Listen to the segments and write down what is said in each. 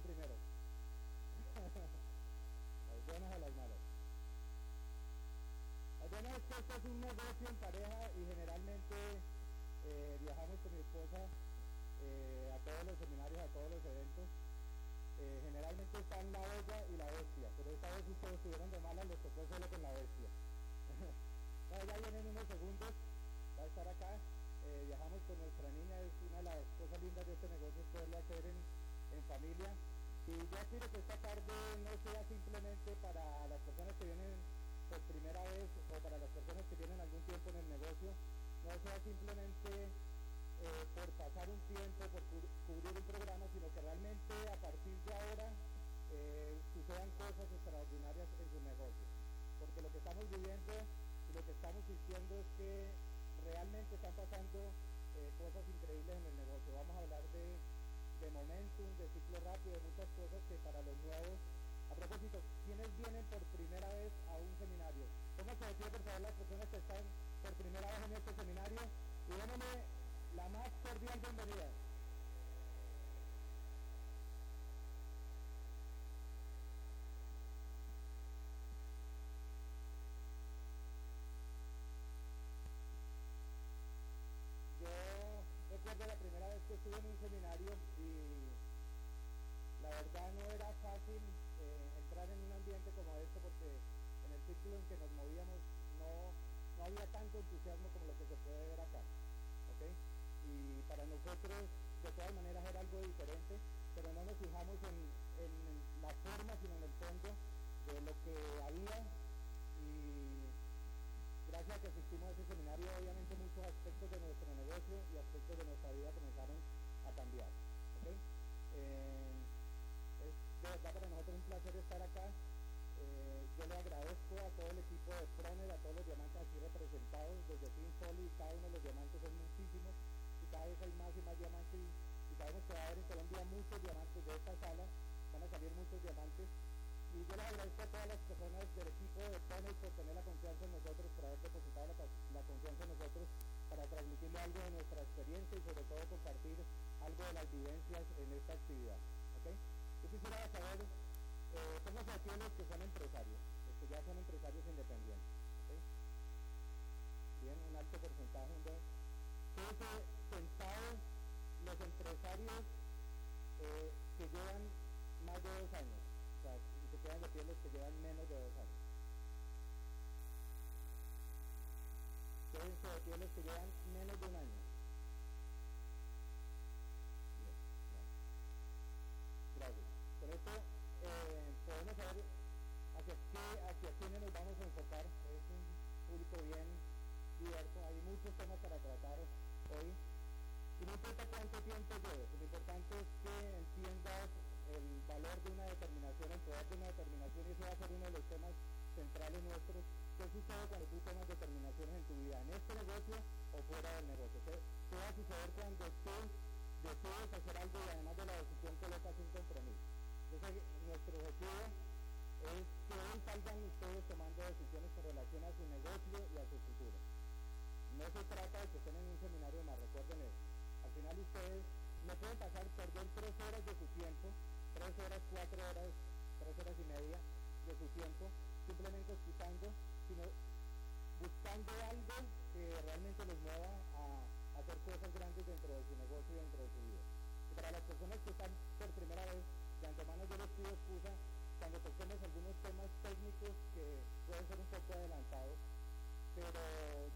primero? las buenas o las malas. Las buenas es que esto es un negocio en pareja y generalmente eh, viajamos con mi esposa eh, a todos los seminarios, a todos los eventos. Eh, generalmente están la bella y la bestia, pero esta vez ustedes estuvieron de malas, les tocó solo con la bestia. ya vienen unos segundos, va a estar acá. viajamos con nuestra niña, es una de las cosas lindas de este negocio, poderlo hacer en, en familia. Y yo quiero que esta tarde no sea simplemente para las personas que vienen por primera vez o para las personas que tienen algún tiempo en el negocio, no sea simplemente eh, por pasar un tiempo, por cubrir un programa, sino que realmente a partir de ahora eh, sucedan cosas extraordinarias en su negocio. Porque lo que estamos viviendo y lo que estamos diciendo es que realmente están pasando eh, cosas increíbles en el negocio. Vamos a hablar de de momentum, de ciclo rápido, de muchas cosas que para los nuevos. A propósito, ¿quiénes vienen por primera vez a un seminario? ¿Cómo se decide por favor las personas que están por primera vez en este seminario? Y déjenme la más cordial bienvenida. Estuve en un seminario y la verdad no era fácil eh, entrar en un ambiente como este porque en el círculo en que nos movíamos no, no había tanto entusiasmo como lo que se puede ver acá. Y para nosotros de todas maneras era algo diferente, pero no nos fijamos en, en la forma sino en el fondo de lo que había gracias a que asistimos a ese seminario, obviamente muchos aspectos de nuestro negocio y aspectos de nuestra vida comenzaron a cambiar. Eh, es de verdad para nosotros un placer estar acá. Eh, yo le agradezco a todo el equipo de Proner, a todos los diamantes aquí representados, desde Team Soli, cada uno de los diamantes son muchísimos y cada vez hay más y más diamantes y, y sabemos que va a haber en Colombia muchos diamantes de esta sala, van a salir muchos diamantes y yo les agradezco a todas las personas del equipo de Panel por tener la confianza en nosotros, por haber depositado la, confianza en nosotros para transmitirle algo de nuestra experiencia y sobre todo compartir algo de las vivencias en esta actividad. ¿okay? Yo quisiera saber, eh, pónganse aquí los que son empresarios, los que ya son empresarios independientes. ¿okay? Bien, un alto porcentaje. Quédense sentados los empresarios eh, que llevan más de dos años se quedan de que llevan menos de dos años. Quédense de pie que llevan menos de un año. Gracias. Con esto eh, podemos saber hacia, qué, hacia quiénes nos vamos a enfocar. Es un público bien diverso. Hay muchos temas para tratar hoy. Y no importa cuánto tiempo lleves, lo importante valor de una determinación, el poder de una determinación, y ese va a ser uno de los temas centrales nuestros. ¿Qué sucede cuando tú tomas determinaciones en tu vida, en este negocio o fuera del negocio? ¿Qué, va a suceder cuando tú decides hacer algo y además de la decisión colocas un compromiso? Entonces, nuestro objetivo es que hoy salgan ustedes tomando decisiones con relación a su negocio y a su futuro. No se trata de que estén en un seminario más, recuerden eso. Al final ustedes no pueden pasar, perder tres horas de su tiempo tres horas, cuatro horas, tres horas y media de su tiempo, simplemente escuchando, sino buscando algo que realmente les mueva a, hacer cosas grandes dentro de su negocio y dentro de su vida. Y para las personas que están por primera vez, de antemano yo les pido excusa cuando toquemos algunos temas técnicos que pueden ser un poco adelantados, pero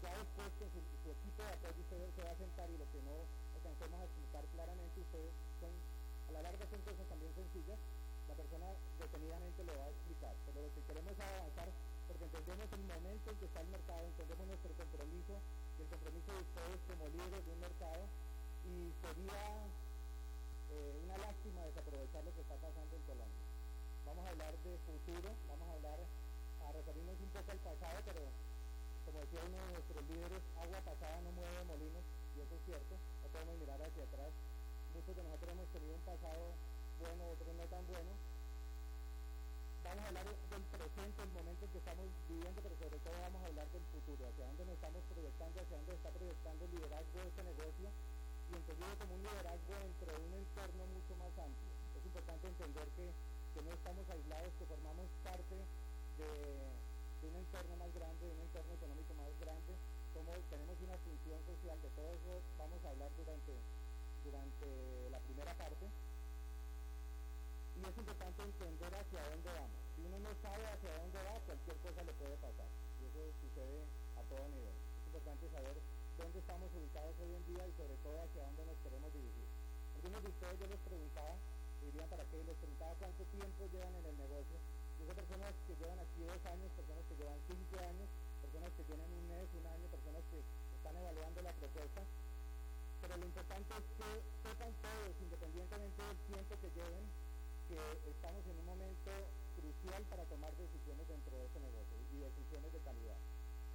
ya después con su, equipo de apoyo se va a sentar y lo que no alcancemos a explicar claramente, ustedes son la larga son cosas también sencillas, la persona detenidamente lo va a explicar, pero lo que queremos es avanzar porque entendemos el momento en que está el mercado, entendemos nuestro compromiso y el compromiso de ustedes como líderes de un mercado y sería eh, una lástima desaprovechar lo que está pasando en Colombia. Vamos a hablar de futuro, vamos a hablar, a referirnos un poco al pasado, pero como decía uno de nuestros líderes, agua pasada no mueve molinos, y eso es cierto, no podemos mirar hacia atrás muchos de nosotros hemos tenido un pasado bueno, otros no tan bueno. Vamos a hablar del presente, el momento en que estamos viviendo, pero sobre todo vamos a hablar del futuro, hacia dónde nos estamos proyectando, hacia dónde está proyectando el liderazgo de este negocio y entendido como un liderazgo dentro de un entorno mucho más amplio. Es importante entender estamos aislados, que formamos parte de, un entorno más grande, de un entorno económico más grande, como tenemos una función social, de todo eso vamos a hablar durante, durante la primera parte. Y es importante entender hacia dónde vamos. Si uno no sabe hacia dónde va, cualquier cosa le puede pasar. Y eso sucede a todo nivel. Es importante saber dónde estamos ubicados hoy en día y sobre todo hacia dónde nos queremos dirigir. Algunos de ustedes yo les preguntaba, dirían para qué, les preguntaba cuánto tiempo llevan en el negocio. Yo personas que llevan aquí dos años, personas que llevan cinco años, personas que tienen un mes, un año, personas que están evaluando la propuesta. Pero lo importante es que sepan todos, independientemente del tiempo que lleven, que estamos en un momento crucial para tomar decisiones dentro de este negocio y decisiones de calidad.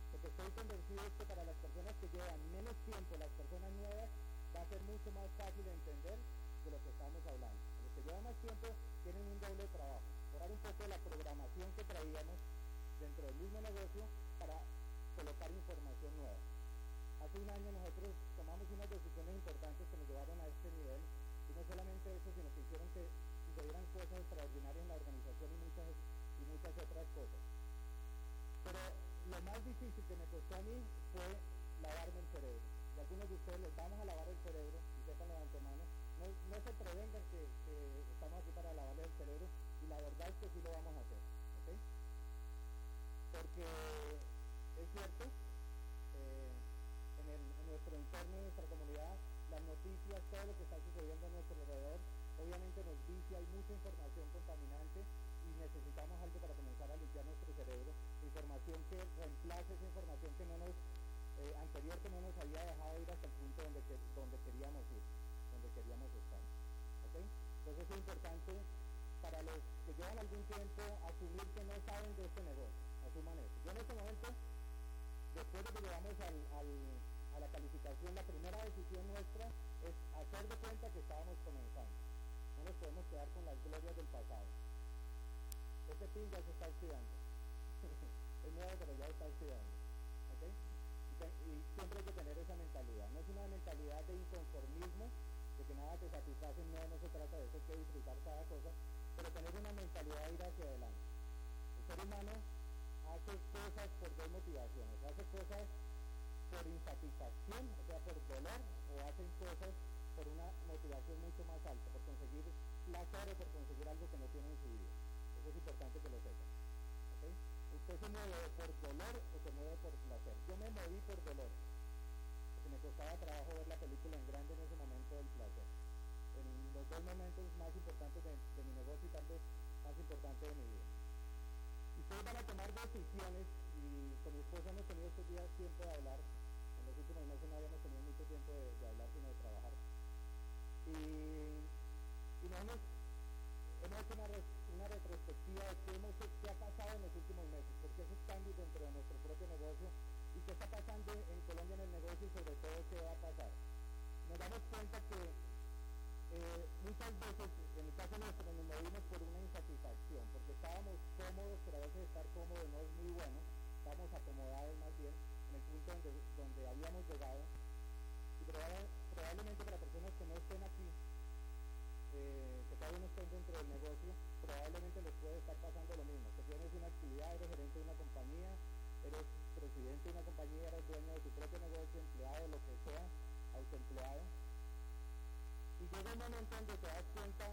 Porque estoy convencido es que para las personas que llevan menos tiempo, las personas nuevas, va a ser mucho más fácil entender de lo que estamos hablando. Los que llevan más tiempo tienen un doble trabajo. Borrar un poco la programación que traíamos dentro del mismo negocio para colocar información nueva. Hace un año nosotros tomamos unas decisiones importantes que nos llevaron a este nivel y no solamente eso, sino que hicieron que sucedieran cosas extraordinarias en la organización y muchas, y muchas otras cosas. Pero lo más difícil que me costó a mí fue lavarme el cerebro. Y algunos de ustedes les vamos a lavar el cerebro, y sepan de antemano, no, no se prevengan que, estamos aquí para lavarles el cerebro, y la verdad es que sí lo vamos a hacer. ¿okay? Porque es cierto, nuestro entorno, en nuestra comunidad, las noticias, todo lo que está sucediendo a nuestro alrededor, obviamente nos dice hay mucha información contaminante y necesitamos algo para comenzar a limpiar nuestro cerebro, información que reemplace esa información que no nos, eh, anterior que no nos había dejado ir hasta el punto donde, donde queríamos ir, donde queríamos estar. Entonces es importante para los que llevan algún tiempo asumir que no saben de este negocio, asuman eso. Yo en este momento, después de que llegamos al, la calificación, la primera decisión nuestra es hacer de cuenta que estábamos comenzando. No nos podemos quedar con las glorias del pasado. Este pin ya se está estudiando. es nuevo, pero ya está estudiando. ¿Okay? Y, siempre hay que tener esa mentalidad. No es una mentalidad de inconformismo, de que nada te satisface, no, no se trata de eso, hay que disfrutar cada cosa, pero tener una mentalidad de ir hacia adelante. El ser humano hace cosas por dos motivaciones, hace cosas por insatisfacción, o sea, por dolor, o hacen cosas por una motivación mucho más alta, por conseguir placer o por conseguir algo que no tiene en su vida. Eso es importante que lo sepan. ¿okay? Usted se mueve por dolor o se mueve por placer. Yo me moví por dolor, porque me costaba trabajo ver la película en grande en ese momento del placer. En los dos momentos más importantes de, de mi negocio y tal vez más importante de mi vida. Ustedes van a tomar decisiones y con mi esposa hemos tenido estos días tiempo de hablar. Últimos meses no habíamos tenido mucho tiempo de, hablar sino de trabajar. Y, y nos hemos, hecho una, una retrospectiva de qué, hemos, qué ha pasado en los últimos meses, por qué esos cambios dentro de nuestro propio negocio y qué está pasando en Colombia en el negocio y sobre todo qué va a pasar. Nos damos cuenta que eh, muchas veces, en el caso nuestro, nos movimos por una insatisfacción, porque estábamos cómodos, pero a veces estar cómodo no es muy bueno, estábamos acomodados más bien en el punto donde, donde habíamos llegado, y probablemente para personas que no estén aquí, eh, que todavía no estén dentro del negocio, probablemente les puede estar pasando lo mismo, que tienes una actividad, eres gerente de una compañía, eres presidente de una compañía, eres dueño de tu propio negocio, empleado, lo que sea, autoempleado, y llega un momento donde te das cuenta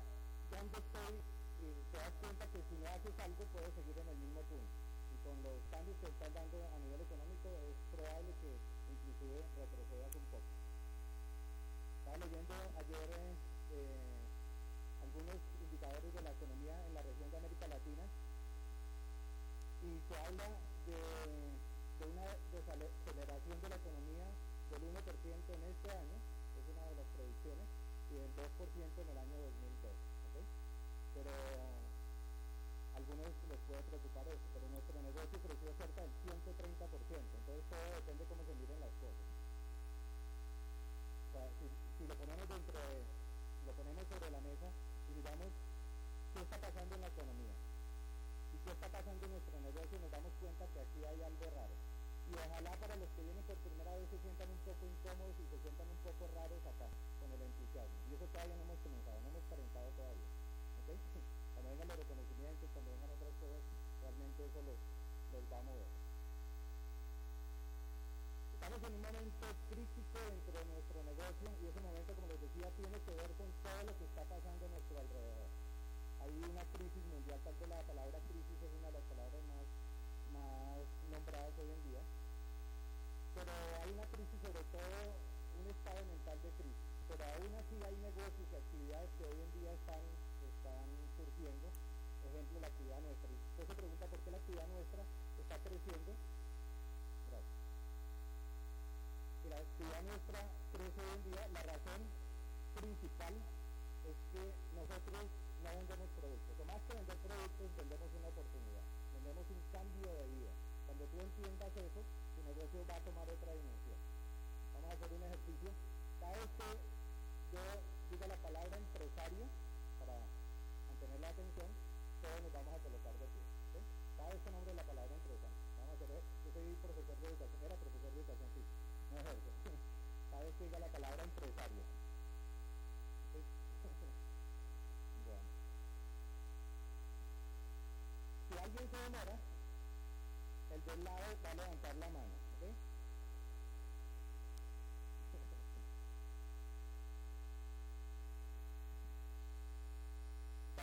dónde estoy y te das cuenta que si no haces algo puedes seguir en el mismo punto. Con los cambios que están dando a nivel económico es probable que inclusive retrocedas un poco. Estaba leyendo ayer eh, algunos indicadores de la economía en la región de América Latina y se habla de, de una desaceleración de la economía del 1% en este año, es una de las predicciones, y del 2% en el año 2002. ¿okay? Pero algunos les puede preocupar eso, pero nuestro negocio creció cerca del 130%, entonces todo depende de cómo se miren las cosas. Si lo ponemos dentro de, lo ponemos sobre la mesa y miramos qué está pasando en la economía y qué está pasando en nuestro negocio, nos damos cuenta que aquí hay algo raro y ojalá para los que vienen por primera vez se sientan un poco incómodos y se sientan un poco raros acá con el entusiasmo. Y eso todavía no hemos comenzado, no hemos calentado todavía. Cuando vengan los reconocimientos, seguramente eso los, los va a mover. Estamos en un momento crítico dentro de nuestro negocio y ese momento, como les decía, tiene que ver con todo lo que está pasando a nuestro alrededor. Hay una crisis mundial, tal vez la palabra crisis es una de las palabras más nombradas hoy en día, pero hay una crisis sobre todo un estado mental de crisis, pero aún así hay negocios y actividades que hoy en día están, están surgiendo, ejemplo la actividad nuestra. Usted se pregunta por qué la actividad nuestra está creciendo. Gracias. La actividad nuestra crece hoy en día, la razón principal es que nosotros no vendemos productos, o más que vender productos, vendemos una oportunidad, vendemos un cambio de vida. Cuando tú entiendas eso, tu negocio va a tomar otra dimensión. Vamos a hacer un ejercicio. Cada vez que yo diga la palabra empresario, mantener la atención, todos nos vamos a colocar de pie. Cada vez que nombre la palabra empresario. Vamos a hacer, yo soy profesor de educación, era profesor de educación física, no ejerzo. Cada vez que diga la palabra empresario. bueno. Si alguien se demora, el del lado va a levantar la mano. ¿okay?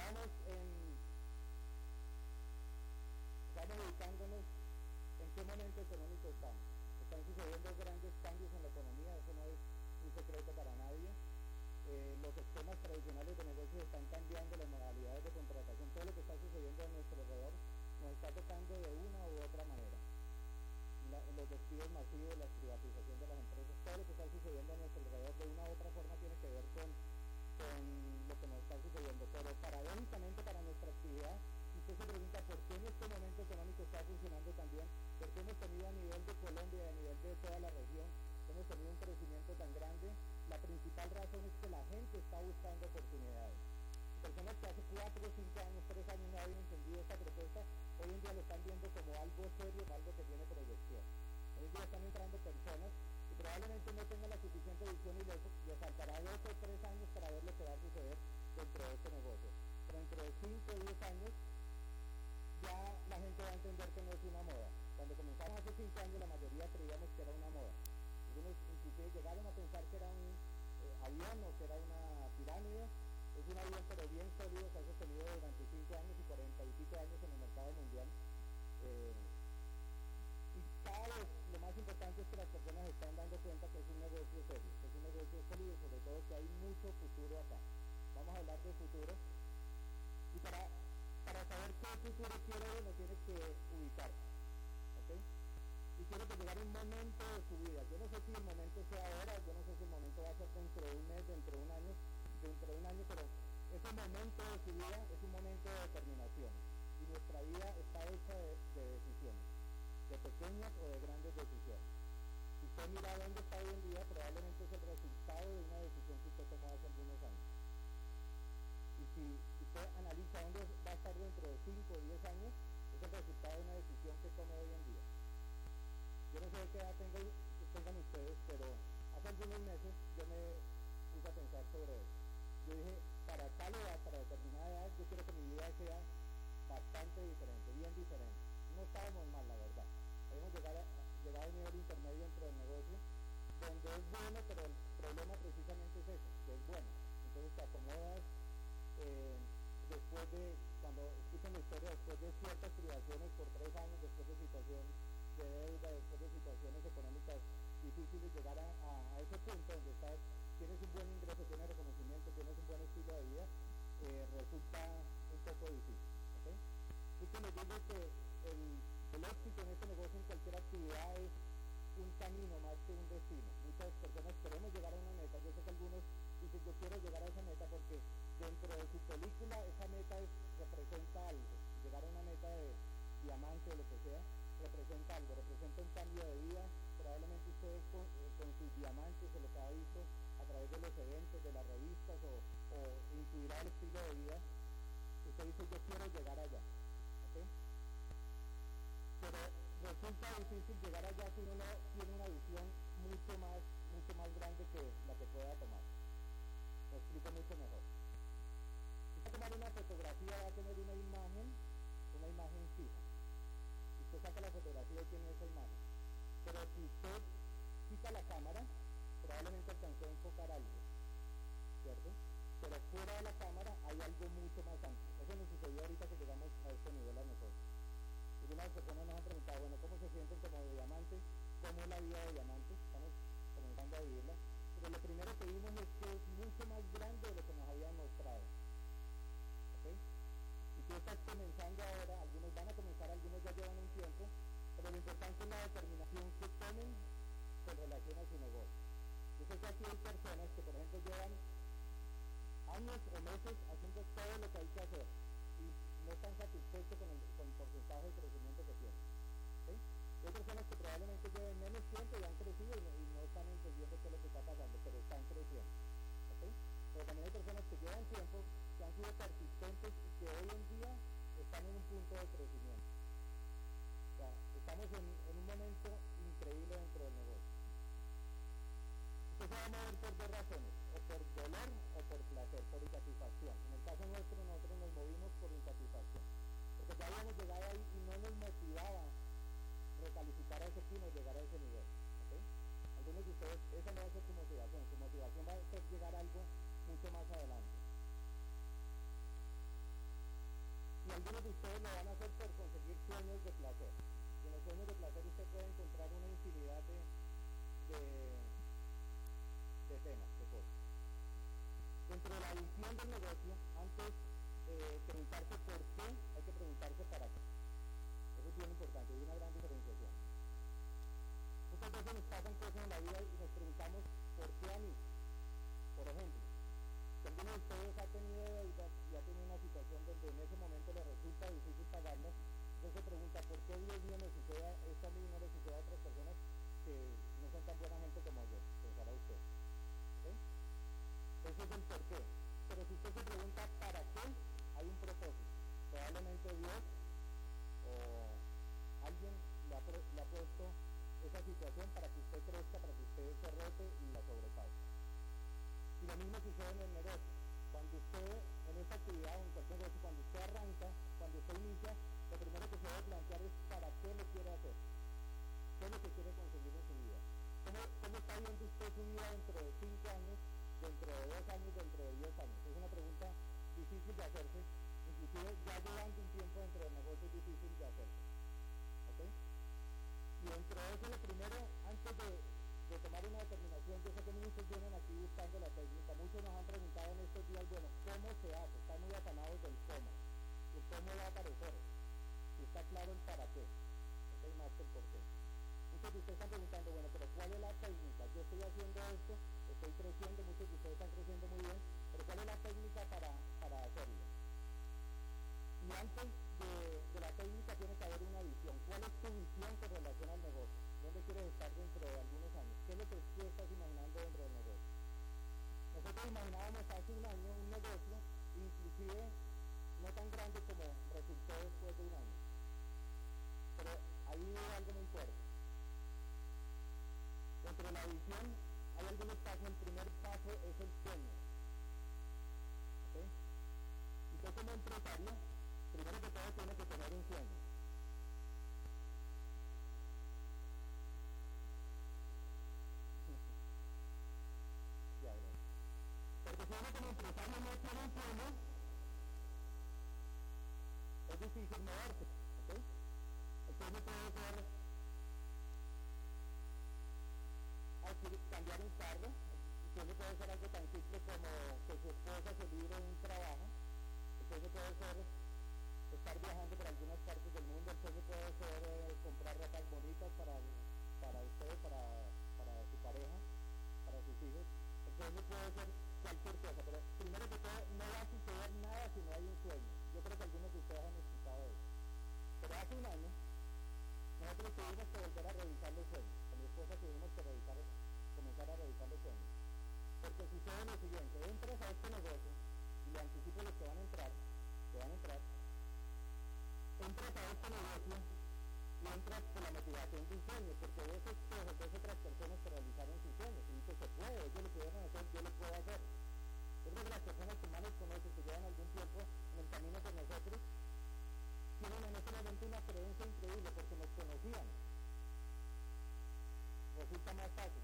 Estamos en estamos ubicándonos en qué Están sucediendo grandes cambios en la economía, eso no es un secreto para nadie. Eh, los esquemas tradicionales de negocios están cambiando, las modalidades de contratación, todo lo que está sucediendo a nuestro alrededor nos está tocando de una u otra manera. Los despidos masivos, la privatización de las empresas, todo lo que está sucediendo a nuestro alrededor de una u otra forma tiene que ver con, con lo que nos está sucediendo. Pero paradójicamente para nuestra actividad, usted se pregunta por qué en este momento económico está funcionando también, por qué hemos tenido a nivel de Colombia y a nivel de toda la región, hemos tenido un crecimiento tan grande, la principal razón es que la gente está buscando oportunidades. Personas que hace 4, 5 años, 3 años no habían entendido esta propuesta, hoy en día lo están viendo como algo serio, algo que tiene proyección. Hoy en día están entrando personas y probablemente no tengan la suficiente visión y les, les faltará 2 o 3 años para ver lo que va a suceder dentro de este negocio. Pero dentro de 5 o 10 años ya la gente va a entender que no es una moda. Cuando comenzamos hace 5 años la mayoría creíamos que era una moda. Algunos inclusive llegaron a pensar que era un eh, avión o que era una pirámide. Es un avión pero bien sólido que ha sostenido durante 5 años y 40 y pico años en el mercado mundial. Eh, y cada vez lo más importante es que las personas están dando cuenta que es un negocio serio, que es un negocio sólido, sobre todo que hay mucho futuro acá. Vamos a hablar de futuro. Y para, para saber qué futuro quiere uno, tiene que ubicarse. Y tiene que llegar un momento de su vida. Yo no sé si el momento sea ahora, yo no sé si el momento va a ser dentro de un mes, dentro de un año, dentro de un año, pero ese momento de su vida es un momento de determinación. Y nuestra vida está hecha de, de decisiones, de pequeñas o de grandes decisiones. Si usted mira dónde está hoy en día, probablemente es el resultado de una decisión que usted tomó hace algunos años. Y si usted analiza dónde va a estar dentro de 5 o 10 años, es el resultado de una decisión que tomó hoy en día. Qué edad tengo, tengan ustedes, pero hace algunos meses yo me puse a pensar sobre eso. Yo dije, para tal edad, para determinada edad, yo quiero que mi vida sea bastante diferente, bien diferente. No estábamos mal, la verdad. Habíamos llegado a, llegado a un nivel intermedio dentro del negocio, donde es bueno, pero el problema precisamente es eso, que es bueno. Entonces te acomodas eh, después de, cuando escuchan la historia, después de ciertas privaciones por tres años, después de situación de deuda, después de situaciones económicas difíciles, llegar a, a, a ese punto donde estás, tienes un buen ingreso, tienes reconocimiento, tienes un buen estilo de vida, eh, resulta un poco difícil. ¿okay? Así que les digo que el, el éxito en este negocio, en cualquier actividad, es un camino más que un destino. Muchas personas queremos llegar a una meta. Yo sé que algunos dicen, yo quiero llegar a esa meta porque dentro de su película esa meta es, representa algo. Llegar a una meta de diamante o lo que sea, representa algo, representa un cambio de vida. Probablemente ustedes con, eh, con sus diamantes o lo que ha visto a través de los eventos, de las revistas o, o incluirá el estilo de vida, usted dice, yo quiero llegar allá. ¿okay? Pero resulta difícil llegar allá si uno no tiene una visión mucho más, mucho más grande que la que pueda tomar. Lo explico mucho mejor. Si usted tomar una fotografía va a tener una imagen, una imagen fija. Aquí hoy tiene esa imagen. Pero si usted quita la cámara, probablemente alcanzó a enfocar algo, ¿cierto? Pero fuera de la cámara hay algo mucho más amplio. Eso nos sucedió ahorita que llegamos a este nivel a nosotros. Algunas personas nos han preguntado, bueno, ¿cómo se sienten como diamantes? ¿Cómo es la vida de diamantes? Estamos comenzando a vivirla. Pero lo primero que vimos es que es mucho más grande de lo que nos habían mostrado. Estás comenzando ahora, algunos van a comenzar, algunos ya llevan un tiempo, pero lo importante es la determinación que tomen con relación a su negocio. Yo sé que aquí hay personas que, por ejemplo, llevan años o meses haciendo todo lo que hay que hacer y no están satisfechos con el, con el porcentaje de crecimiento que tienen. ¿okay? Hay personas que probablemente lleven menos tiempo y han crecido y no, y no están entendiendo qué es lo que está pasando, pero están creciendo. ¿okay? Pero también hay personas que llevan tiempo, que han sido persistentes y que hoy en día están en un punto de crecimiento. O sea, estamos en, un momento increíble dentro del negocio. Usted se va a mover por dos razones, o por dolor o por placer, por insatisfacción. En el caso nuestro, nosotros nos movimos por insatisfacción, porque ya habíamos llegado ahí y no nos motivaba recalificar a ese pino y llegar a ese nivel. Algunos de ustedes, esa no va a ser su motivación, su motivación va a ser llegar a algo mucho más adelante. Y algunos de ustedes lo van a hacer por conseguir sueños de placer. Y en los sueños de placer usted puede encontrar una infinidad de, temas, de cosas. Dentro de la visión del negocio, antes de eh, preguntarse por qué, hay que preguntarse para qué. Eso es bien importante, hay una gran diferenciación. Muchas veces nos pasan cosas en la vida y nos preguntamos por qué a mí. Por ejemplo, si alguno de ustedes ha tenido deudas y ha tenido una situación donde en ese momento le resulta difícil pagarlo, entonces se pregunta por qué Dios mío me sucede esto a mí no le sucede a otras personas que no son tan buena gente como yo, pensará usted. ¿Okay? Ese es el por qué. Pero si usted se pregunta para qué, hay un propósito. Probablemente Dios o alguien le ha, le ha puesto esa situación para que usted crezca, para que usted se rete y la sobrepase. Y lo mismo sucede en el negocio. Cuando usted, en esta actividad o en cualquier negocio, cuando usted arranca, cuando usted inicia, lo primero que se debe plantear es para qué lo quiere hacer. ¿Qué es lo que quiere conseguir en su vida? ¿Cómo, cómo está viendo usted su vida dentro de 5 años, dentro de 2 años, dentro de 10 años? Es una pregunta difícil de hacerse, inclusive ya llevando un tiempo dentro del negocio es difícil de hacerse. ¿Ok? Y dentro de eso lo primero, antes de, de tomar una determinación, yo sé que muchos vienen aquí buscando la técnica, muchos nos han preguntado en estos días, bueno, ¿cómo se hace? Están muy afanados del cómo. El cómo va a aparecer. Si está claro el para qué. ¿Ok? Más que el por qué. Muchos de ustedes están preguntando, bueno, pero ¿cuál es la técnica? Yo estoy haciendo esto, estoy creciendo, muchos de ustedes están creciendo muy bien, pero ¿cuál es la técnica para, para hacerlo? Y antes de, la técnica tiene que haber una visión. ¿Cuál es tu visión con relación al negocio? ¿Dónde quieres estar dentro de algunos? ¿Qué es lo que tú estás imaginando dentro del negocio? Nosotros imaginábamos hace un año un negocio, inclusive no tan grande como resultó después de un año. Pero ahí hay algo muy fuerte. Dentro de la visión hay algunos pasos. El primer paso es el sueño. ¿Okay? Y usted como empresario, primero que todo tiene que tener un sueño. ya, ya. Porque si uno como empresario no tiene un sueño, es difícil moverse. ¿okay? El sueño puede ser cambiar un cargo, sueño puede ser algo tan simple como que su esposa se libre un trabajo, sueño puede ser estar viajando por algunas partes del mundo, sueño puede ser comprar ropas bonitas para, para usted, para, para su pareja, para sus hijos, sueño puede ser cualquier cosa, pero primero que todo no va a suceder nada si no hay un sueño. Yo creo que algunos de ustedes Pero hace un año nosotros tuvimos que volver a revisar los sueños. Con mi esposa tuvimos que revisar, comenzar a revisar los sueños. Porque sucede lo siguiente, entras a este negocio, y le anticipo los que van a entrar, que van a entrar, entras a este negocio y entras con la motivación de un sueño, porque ves espejos, ves otras personas que realizaron sus sueños, y dices, se puede, ellos lo pudieron hacer, yo lo puedo hacer. Creo que las personas que más nos conocen, que llevan algún tiempo en el camino con nosotros, este momento una creencia increíble porque nos conocían, resulta más fácil,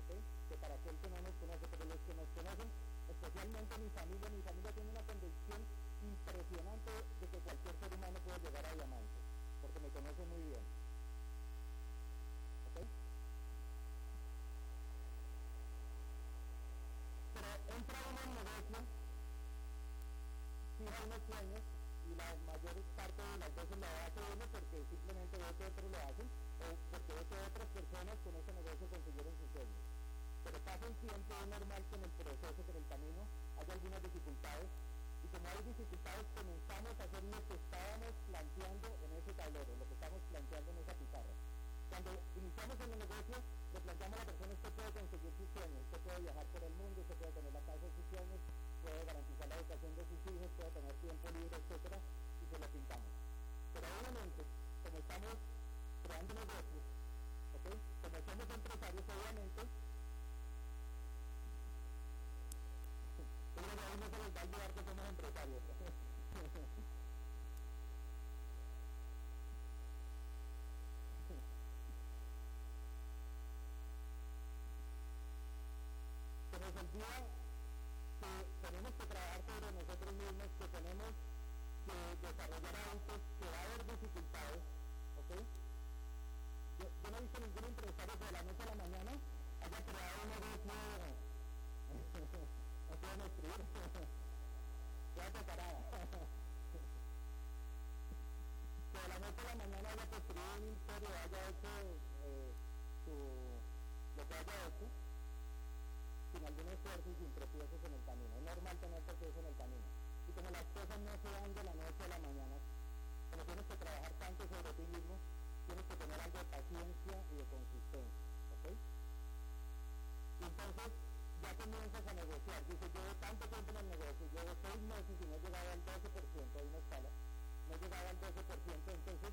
¿ok? Que para aquel que no nos conoce, pero los que nos conocen, especialmente mi familia, mi familia tiene una convicción impresionante de que cualquier ser humano puede llegar a diamante, porque me conoce muy bien. ¿Ok? Pero entra uno en negocio, fija unos sueños, y la mayor veces lo hace uno porque simplemente ve que otros lo hacen o porque otras personas con ese negocio consiguieron sus sueños. Pero pasa un tiempo, es normal que en el proceso, que en el camino, haya algunas dificultades y como hay dificultades comenzamos a hacer lo que estábamos planteando en ese tablero, lo que estamos planteando en esa pizarra. Cuando iniciamos en el negocio, le planteamos a la persona, usted puede conseguir sus sueños, usted puede viajar por el mundo, usted puede tener la casa de sus sueños, puede garantizar la educación de sus hijos, puede tener tiempo libre, etcétera, y se lo pintamos. Pero obviamente, como estamos creando negocios, ¿okay? como somos empresarios, obviamente, pero a uno se les va a ayudar que somos empresarios. se nos que tenemos que trabajar sobre nosotros mismos, que tenemos que desarrollar hábitos, que va a haber dificultades, ¿ok? Yo, no he visto ningún empresario que de la noche a la mañana haya creado un negocio, no pueden escribir, quédate parada. que de la noche a la mañana haya construido un imperio, haya hecho su, lo que haya hecho, sin algún esfuerzo y sin tropiezos en el camino. Es normal tener tropiezos en el camino. Como las cosas no se dan de la noche a la mañana, como tienes que trabajar tanto sobre ti mismo, tienes que tener algo de paciencia y de consistencia. ¿Ok? Entonces ya comienzas a negociar. Dice, llevo tanto tiempo en el negocio, llevo seis meses y no he llegado al 12%, hay una escala, no he llegado al 12%, entonces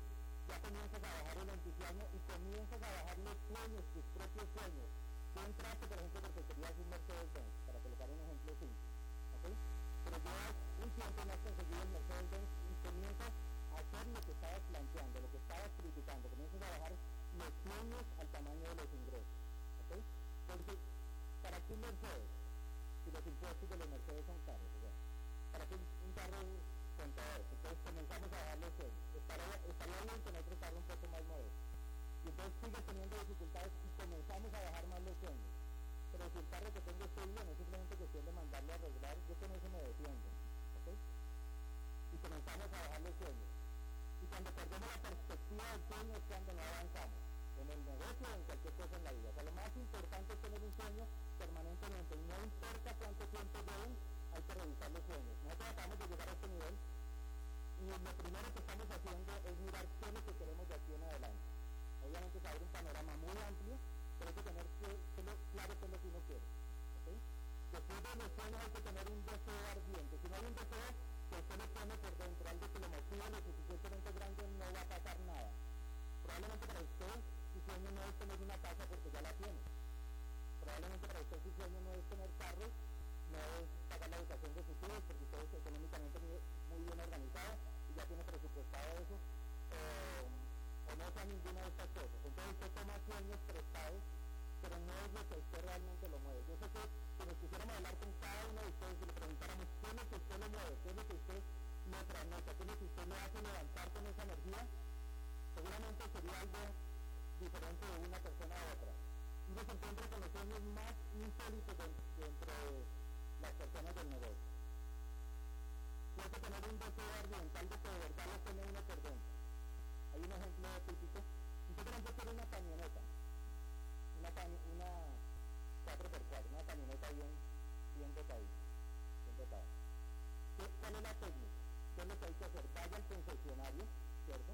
ya comienzas a bajar el entusiasmo y comienzas a bajar los sueños, tus propios sueños Tú entraste, por ejemplo, porque querías un Mercedes-Benz, para colocar un ejemplo simple. ¿ok? Pero un tiempo y comienzas a hacer lo que estabas planteando, lo que estabas criticando, comienzas a bajar los sueños al tamaño de los ingresos. ¿ok? Porque, ¿para qué un Mercedes? Si los impuestos de los Mercedes son caros, ¿para qué un carro con todo eso? Entonces comenzamos a bajar los sueños. Estaría, estaría bien tener otro carro un poco más modesto y entonces sigue teniendo dificultades y comenzamos a bajar más los sueños. Pero si el carro que tengo estoy bien, es simplemente cuestión de mandarle a arreglar, yo con eso me defiendo. Y comenzamos a bajar los sueños. Y cuando perdemos la perspectiva del sueño es cuando no avanzamos, en el negocio o en cualquier cosa en la vida. O lo más importante es tener un sueño permanentemente. Y no importa cuánto tiempo lleven, hay que revisar los sueños. Nosotros acabamos de llegar a este nivel y lo primero que estamos haciendo es mirar qué es lo que queremos de aquí en adelante. Obviamente se abre un panorama muy amplio, pero que tener claro qué es lo que uno quiere. Después de los sueños hay que tener un deseo ardiente. Si no hay un deseo que usted lo pone por dentro, algo que lo motiva lo suficientemente grande, no va a pasar nada. Probablemente para usted su sueño no es tener una casa porque ya la tiene. Probablemente para usted su sueño no es tener carros, no es pagar la educación de sus hijos porque usted es económicamente muy bien organizado y ya tiene presupuestado eso. Eh, o no sea ninguna de estas cosas. Entonces usted toma sueños prestados, pero no es lo que usted realmente lo mueve. Yo sé que si nos quisiéramos hablar con cada uno de ustedes y le preguntáramos qué es lo que usted lo mueve, qué es lo que usted lo transmite, qué es lo que usted le hace levantar con esa energía, seguramente sería algo diferente de una persona a otra. Uno se encuentra con los sueños más insólitos dentro de las personas del negocio. Que tener un deseo ardiente, algo que de verdad lo tiene uno por. Hay un ejemplo típico. Usted, por ejemplo, tiene una camioneta, una, una 4x4, una camioneta bien, bien dotadita, bien dotada. ¿Cuál es la técnica? ¿Qué es lo que hay que hacer? Vaya al concesionario, ¿cierto?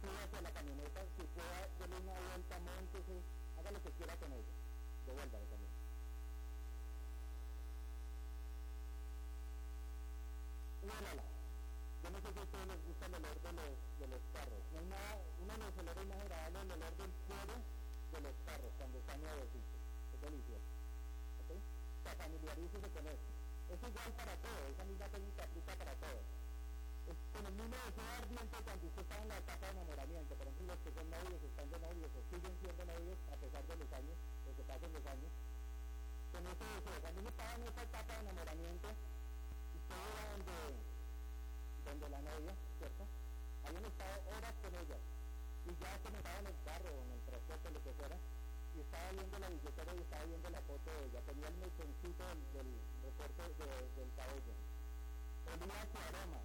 Sube hacia la camioneta, si pueda, darle una vuelta, montese, haga lo que quiera con ella, devuélvale también. Huélala yo no sé si a ustedes les gusta el olor de los, de los carros. No hay nada, uno de los olores más agradables el olor del cuero de los carros cuando están nuevecitos. Es delicioso. ¿Ok? O con eso. Es igual para todo, esa misma técnica aplica para todo. Es con el mismo ese deseo ardiente cuando usted está en la etapa de enamoramiento, por ejemplo, los que son novios, están de novios o siguen siendo novios a pesar de los años, de que pasen los años, con ese deseo, cuando uno estaba en esa etapa de enamoramiento, usted iba donde, donde la novia, ¿cierto? Habían estado horas con ella y ya se estaba en el carro o en el transporte, lo que fuera, y estaba viendo la billetera y estaba viendo la foto de ella, tenía el mechoncito del, del recorte de, del cabello, olía su aroma,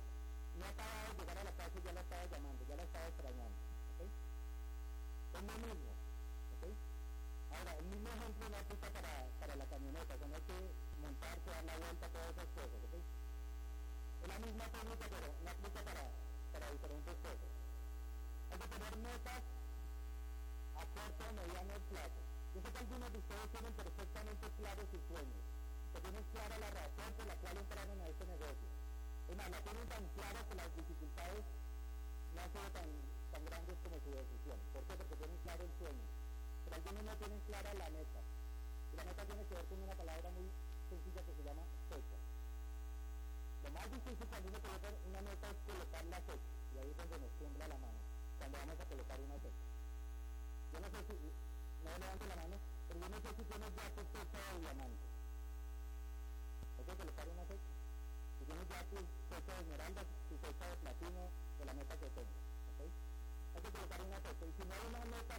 no acababa de llegar a la casa y ya la estaba llamando, ya la estaba extrañando, ¿ok? Es lo mismo, ¿ok? Ahora, el mismo ejemplo no aplica para, para la camioneta, o no hay que Es la misma técnica, pero no aplica para, para diferentes cosas. Hay que tener metas a corto, mediano plazo. Yo sé que algunos de ustedes tienen perfectamente claros sus sueños, que tienen clara la razón por la cual entraron a este negocio. Es más, la tienen tan clara que las dificultades no han sido tan, tan grandes como su decisión. ¿Por qué? Porque tienen claro el sueño. Pero algunos no tienen clara la meta. Y la meta tiene que ver con una palabra muy sencilla que se llama fecha. Lo más difícil cuando uno coloca una meta es colocar la fecha. Y ahí es donde nos tiembla la mano, cuando vamos a colocar una fecha. Yo no sé si, no levanto la mano, pero yo no sé si tienes ya tu fecha de diamante. Hay que colocar una fecha. Si tienes ya tu fecha de esmeralda, tu fecha de platino, de la meta que tengas. ¿okay? Hay que colocar una fecha. Y si no hay una meta,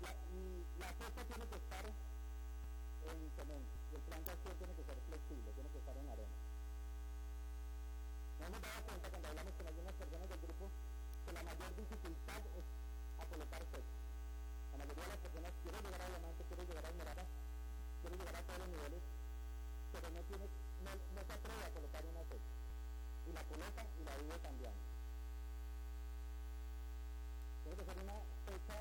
la, la fecha tiene que estar en. Y el plan de acción tiene que ser flexible, tiene que estar en arena. Hemos dado cuenta cuando hablamos con algunas personas del grupo que la mayor dificultad es a colocar fecha. La mayoría de las personas quieren llegar a diamante, quieren llegar a esmeralda, quieren llegar a todos los niveles, pero no, tiene, no, no se atreve a colocar una fecha. Y la coloca y la vive cambiando. Tiene que ser una fecha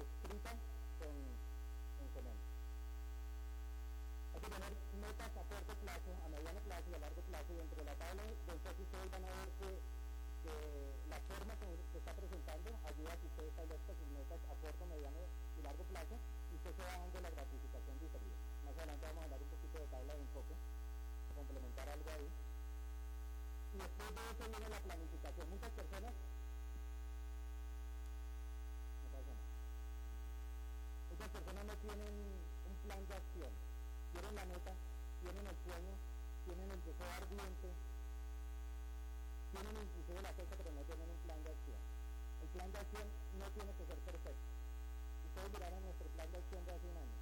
escrita con, con cemento. Hay que tener metas a corto plazo, a mediano plazo y a largo plazo. Y entre la tabla del socio ustedes van a ver que, que la forma que se está presentando ayuda a que ustedes establezcan sus metas a corto, mediano y largo plazo y usted se va dando la gratificación diferida. Más adelante vamos a hablar un poquito de tabla de enfoque, complementar algo ahí. Y después de eso viene la planificación. Muchas personas. Muchas personas no tienen un plan de acción tienen la meta, tienen el sueño, tienen el deseo ardiente, tienen inclusive la fecha, pero no tienen un plan de acción. El plan de acción no tiene que ser perfecto. Ustedes miraron nuestro plan de acción de hace un año.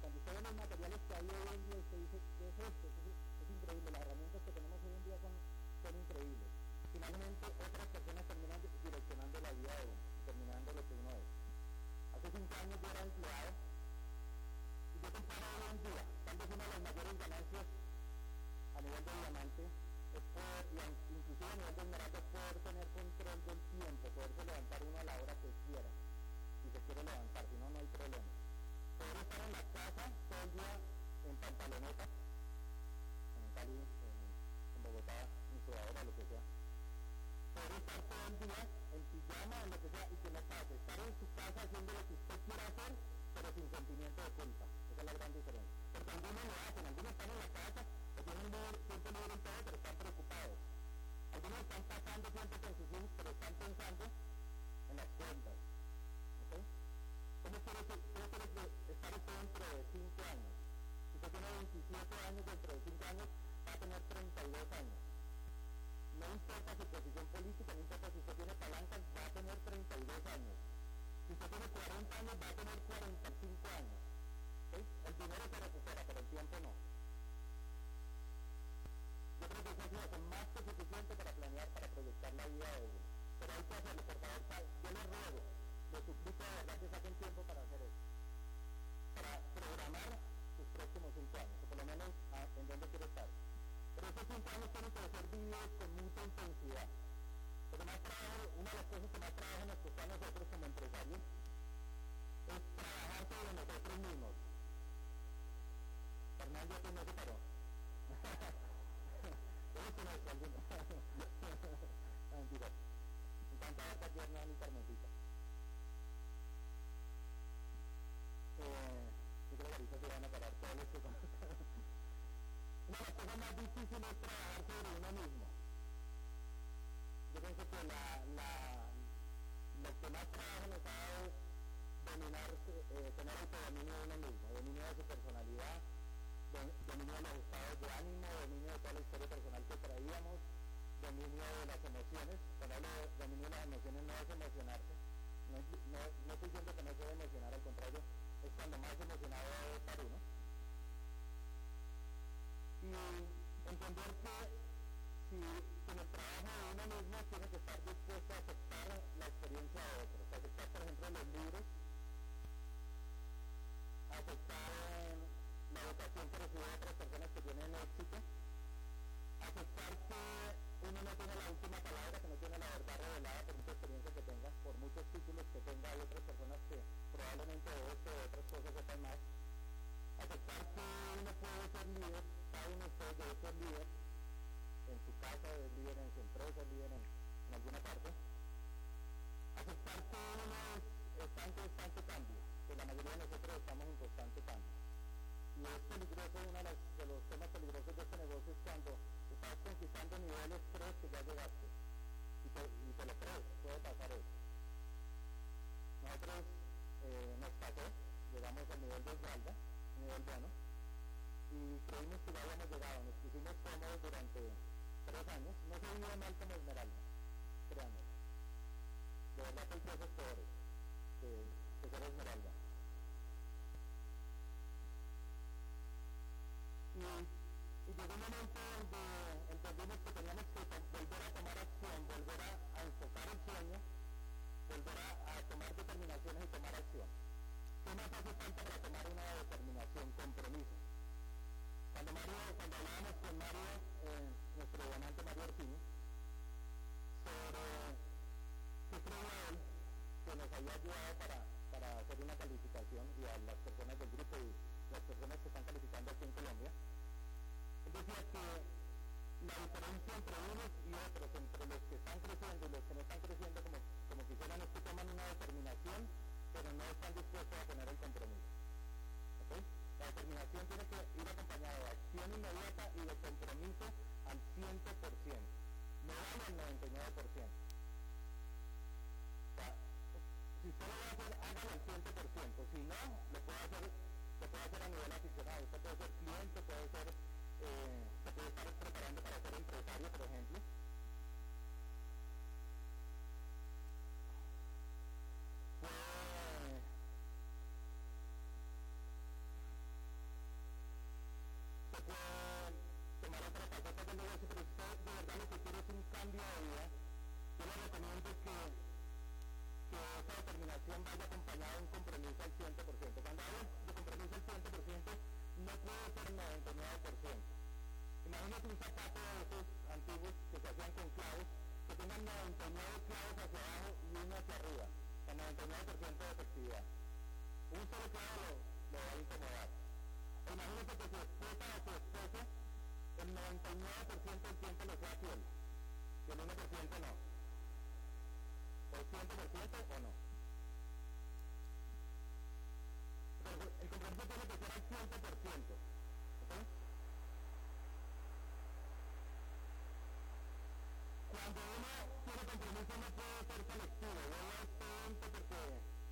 Cuando ustedes ven los materiales que hay hoy en día, usted dice, ¿qué es esto? Es, increíble, las herramientas que tenemos hoy en día son, son increíbles. Finalmente, otras personas terminan direccionando la vida de uno, terminando lo que uno es. Hace cinco años yo era empleado día, tal vez de mayores ganancias a nivel de diamante es poder, inclusive a nivel de esmeralda, es poder tener control del tiempo, poderse levantar uno a la hora que quiera, si se quiere levantar, si no, no hay problema. Poder estar en la casa todo el día en pantaloneta, en Cali, en, en Bogotá, en sudadera, lo que sea. Poder estar todo el día en pijama, en lo que sea, y que no pase. Estar en su casa haciendo lo que usted quiera hacer, pero sin sentimiento de culpa. La gran diferencia. Porque algunos lo hacen, algunos están en la casa o tienen tiempo libre y todo, pero están preocupados. Algunos están pasando tiempo con sus hijos, pero están pensando en las cuentas. ¿Okay? ¿Cómo que, cómo quiere que estar usted dentro de 5 años? Si usted tiene 27 años, dentro de 5 años va a tener 32 años. No importa su posición política, no importa si usted tiene palancas, va a tener 32 años. Si usted tiene 40 años, va a tener 45 años. ¿Sí? El dinero se recupera, pero el tiempo no. Yo creo que eso es más que para proyectar la vida de uno. Pero hay que hacerlo, por favor, yo les ruego, les suplico de verdad que saquen tiempo para hacer eso. Para programar sus próximos 5 años, o por lo menos a, en dónde quiere estar. Pero esos 5 años tienen que ser vividos con mucha intensidad. Porque más trabajo, una de las cosas que más trabajo nos cuesta a nosotros como empresarios es trabajar sobre nosotros mismos. Fernando que no se paró. Es. Mentira. Me encanta esta pierna mi Carmencita. Eh, yo creo que ahorita se van a parar todos los que. Una de las cosas más difíciles es trabajar sobre uno mismo. más trabajo nos ha dado dominar, eh, tener autodominio de uno mismo, dominio de su personalidad, dominio de los estados de ánimo, dominio de toda la historia personal que traíamos, dominio de las emociones. Cuando hablo de dominio de las emociones no es emocionarse, no, no, no estoy diciendo que no se debe emocionar, al contrario, es cuando más emocionado debe estar uno. Y entender que si en el trabajo de uno mismo tiene que estar dispuesto a aceptar la experiencia de otros, aceptar por ejemplo los libros, aceptar la educación que reciben otras personas que tienen éxito, aceptar uno no tiene la última palabra, que no tiene la verdad revelada por mucha experiencia que tenga, por muchos títulos que tenga, hay otras personas que probablemente de esto otras cosas sepan más. Aceptar que uno puede ser líder, cada uno de ustedes debe ser líder, en su casa es líder, en su empresa es líder en, alguna parte. Aceptar que uno está en constante cambio, que la mayoría de nosotros estamos en constante cambio. Y es peligroso, uno de los, temas peligrosos de este negocio es cuando estás conquistando niveles 3 que ya llegaste. Y te, y te lo crees, puede pasar eso. Nosotros eh, nos pasó, llegamos al nivel de Esmeralda, nivel bueno, y creímos que ya habíamos llegado, nos pusimos cómodos durante tres años, no se vive mal como Esmeralda, créanme. De verdad que hay cosas peores que, que ser Esmeralda. Para, hacer una calificación y a las personas del grupo y las personas que están calificando aquí en Colombia, decía que la diferencia entre unos y otros, entre los que están creciendo y los que no están creciendo como, como quisieran, es que toman una determinación, pero no están dispuestos a tener el compromiso. La determinación tiene que ir acompañada de acción inmediata y de compromiso al 100%, no al 99%. O sea, si usted lo va a hacer, hágalo al 100%, si no, lo puede hacer, lo puede hacer a nivel aficionado, usted puede ser cliente, puede ser, eh, se puede estar preparando para ser empresario, por ejemplo. Vaya acompañada de un compromiso al 100%. Cuando hablo de compromiso al 100%, no puede ser 99%. Imagínate un zapato de esos antiguos que se hacían con clavos, que tengan 99 clavos hacia abajo y uno hacia arriba, con 99% de efectividad. Un solo clavo lo, lo va a incomodar. Imagínate que su esposa o su esposo el 99% del tiempo lo sea fiel y el 1% no. ¿O el 100% o no? Entonces, el compromiso tiene que ser al 100%. ¿okay? Cuando uno tiene compromiso no puede ser selectivo. A este evento porque,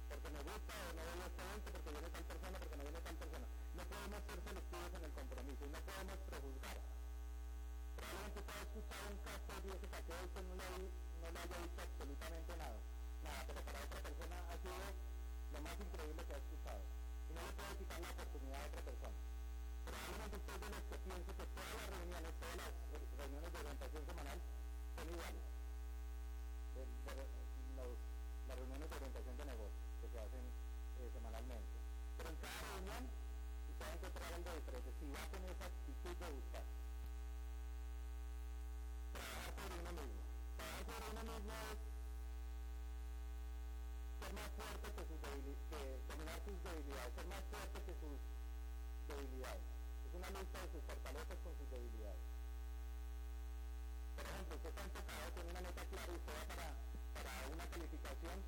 porque me gusta o no este evento porque viene tal persona, porque no viene tal persona. No podemos ser selectivos en el compromiso y no podemos prejuzgar. Probablemente usted ha escuchado un caso de que pasó y no le, no le haya visto absolutamente nada. Nada, pero para otra persona ha sido lo más increíble que ha escuchado. No le puede quitar la oportunidad a otra persona. Probablemente usted de los que piensa que todas las reuniones, todas las reuniones de orientación semanal son iguales. De, de, los, las reuniones de orientación con sus debilidades. Por ejemplo, usted está enfocado, tiene una meta clara y usted va para, para una calificación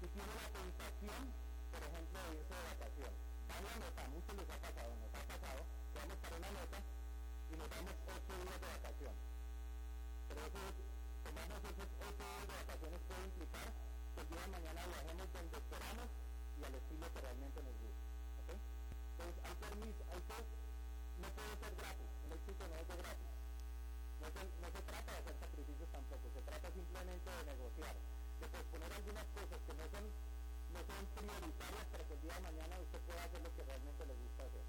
y tiene la tentación, por ejemplo, de irse de vacación. Va a la meta, a muchos les ha pasado, nos ha pasado, vamos para una meta y nos damos 8 días de vacación. Pero eso, tomarnos esos 8 días de vacaciones puede implicar que el día de mañana lo que realmente nos gusta. ¿okay? Entonces hay que, hay que, no puede ser gratis, el éxito no es de gratis. No se, trata de hacer sacrificios tampoco, se trata simplemente de negociar, de posponer algunas cosas que no son, no son prioritarias para que el día de mañana usted pueda hacer lo que realmente le gusta hacer.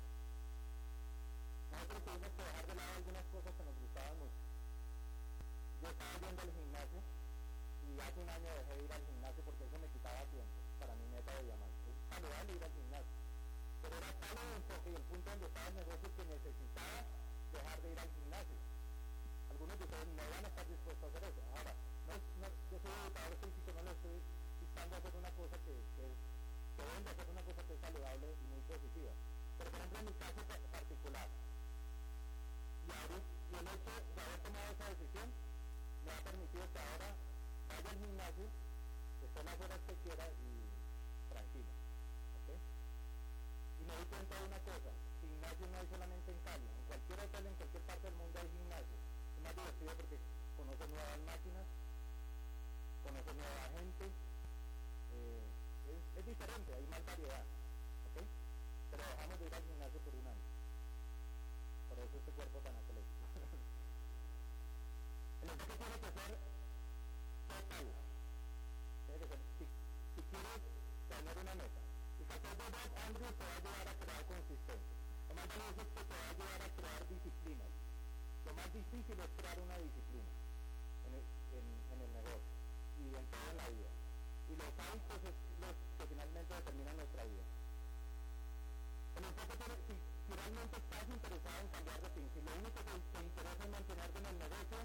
Nosotros tuvimos que dejar de lado algunas cosas que nos gustaban mucho. Yo estaba yendo al gimnasio y hace un año dejé de ir al gimnasio porque eso me quitaba tiempo para mi meta de diamante. Es saludable ir al gimnasio. Pero era tal el enfoque y el punto donde estaba el negocio que necesitaba dejar de ir al gimnasio. Algunos de ustedes no van a estar dispuestos a hacer eso. Ahora, no, no, yo soy educador físico, no le estoy instando a hacer una cosa que, que, que de hacer una cosa que es saludable y muy positiva. Pero por ejemplo en mi caso particular, y, el hecho de haber tomado esa decisión me ha permitido que ahora vaya al gimnasio, esté las horas que quiera y tranquilo. ¿okay? Y me doy cuenta de una cosa, gimnasio no hay solamente en Cali, en cualquier hotel, en cualquier parte del mundo hay gimnasio. Es más divertido porque conoce nuevas máquinas, conoce nueva gente, eh, es, diferente, hay más variedad. ¿okay? Pero dejamos de ir al gimnasio por un año. Por eso este cuerpo tan atlético. el enfoque tiene que ser total. Tiene que ser, si, si quieres tener una meta, Lo más es que te va a crear disciplinas. Lo más difícil es crear una disciplina en el, negocio y en toda la vida. Y los hábitos es los que finalmente determinan nuestra vida. Si, si realmente estás interesado en cambiar de fin, si lo único que te interesa es mantenerte en el negocio,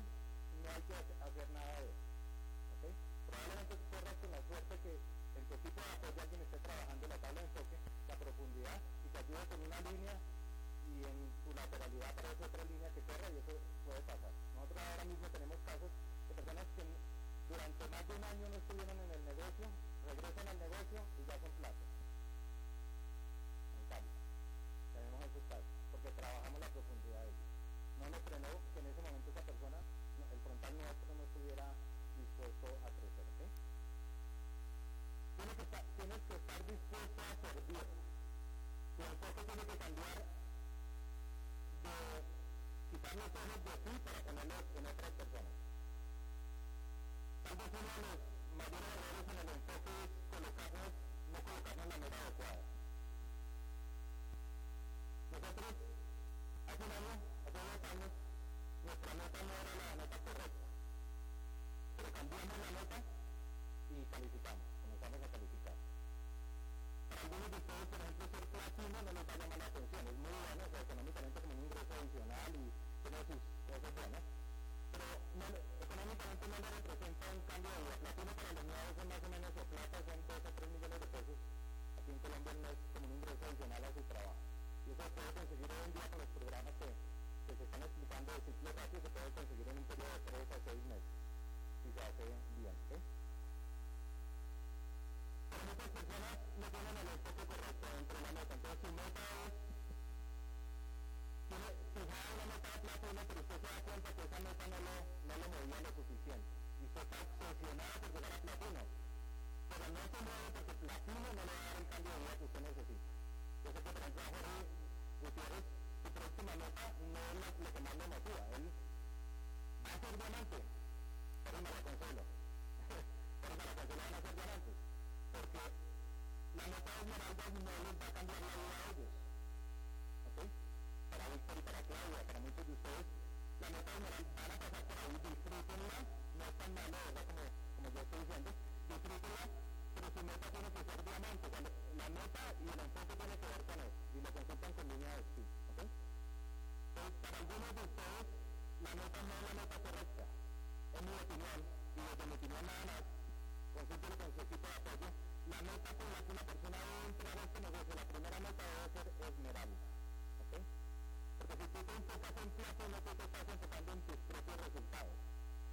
no hay que hacer nada de eso. ¿okay? Probablemente corras con la suerte que tu equipo de apoyo alguien esté trabajando la tabla de enfoque, la profundidad, y te ayude con una línea y en tu lateralidad aparece otra línea que corra y eso puede pasar. Nosotros ahora mismo tenemos casos de personas que durante más de un año no estuvieron en el negocio, regresan al negocio y ya son plata. Tenemos esos casos, porque trabajamos la profundidad de ellos. No nos frenó que en ese momento esa persona, el frontal no estuviera dispuesto a crecer. ¿okay? Tienes, que estar, dispuesto a servir. Tu enfoque tiene que cambiar de quitar los ojos de ti para ponerlos en otras personas. Ciclo rápido, se puede conseguir en un periodo de 3 a 6 meses, si se hace bien. Pero muchas personas no tienen el enfoque correcto dentro de la meta. Entonces su meta es tiene fijada una meta de platino, pero usted se da cuenta que esa meta no lo, no lo movía lo suficiente. Y usted está obsesionado por llegar a platino. Pero no se mueve porque platino no le va a dar el cambio de vida que usted necesita. Yo sé que, por ejemplo, Jorge Gutiérrez, próxima meta no es lo, que más le motiva. Él va a ser diamante, pero me lo consuelo. pero me lo consuelo van a ser diamantes. Porque la meta de esmeralda no les va a cambiar la vida a ellos. ¿Ok? Para Víctor y para Claudia, para muchos de ustedes, la meta de esmeralda van a pasar por ahí, disfrútenla, no es tan malo, ¿verdad? Como, como yo estoy diciendo, disfrútenla, pero su meta tiene que ser diamante. La meta y el enfoque tiene que ver con eso. Y lo consultan con línea de speed. Para algunos de ustedes, la meta no es la meta correcta. Es mi opinión, y desde mi opinión nada más, con su equipo de apoyo. La meta con la que una persona debe entrar a este negocio, la primera meta debe ser esmeralda. ¿ok? Porque si tú te enfocas en platino, tú te estás enfocando en tus propios resultados.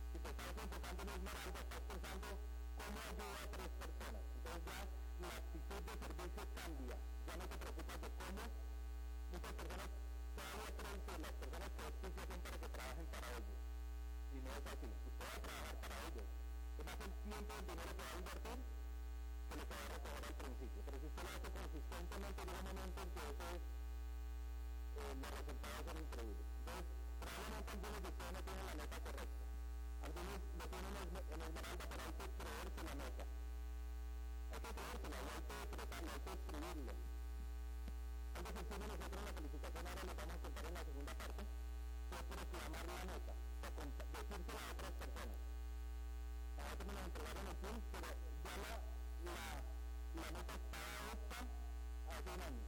Si te estás enfocando en esmeralda, estás pensando cómo ayuda a tres personas. Entonces ya la actitud de servicio cambia. Ya no te preocupas de cómo muchas personas damos pronto las personas para ellos. Y no es así. Usted va a trabajar para ellos. Es el tiempo el dinero que va que lo que va a recoger al principio. Pero si usted lo hace consistentemente, llega un momento en que eso es. Entonces, probablemente algunos de ustedes no tienen la meta correcta. Algunos lo tienen en esmeralda, pero la meta. Hay que que que. Entonces, la felicitación ahora vamos a contar en la segunda parte, que la a otras personas. Me la entregaron el pero ya la, la, estaba hace un año,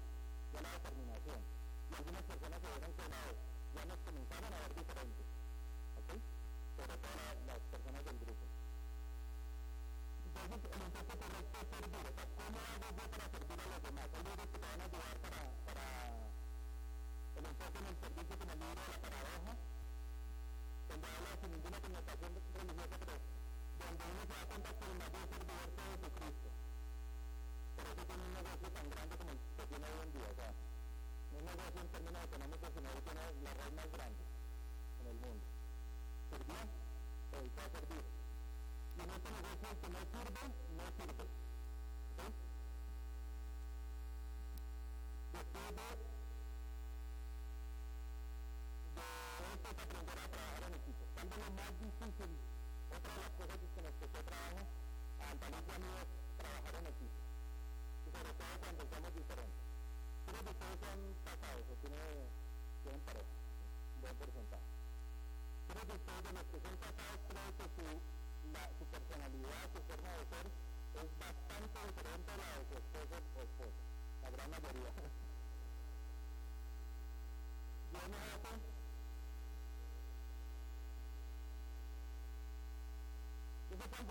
ya la determinación. Y algunas personas se ya nos comenzaron a ver diferentes. ¿Ok? Las personas del grupo. Entonces, el enfoque correcto es servir. O sea, ¿cómo hago yo para servir a los demás? Hay que te van a ayudar para para el servicio como el libro de la paradoja, donde habla sin ninguna connotación religiosa, pero donde uno se da cuenta que el mayor servidor fue Jesucristo. Por eso tiene un negocio tan grande como el que tiene hoy en día. O sea, no un negocio en términos económicos, sino que tiene la red más grande en el mundo. ¿Sirvió? Dedicó a servir. Y en este negocio el que no sirve, no sirve.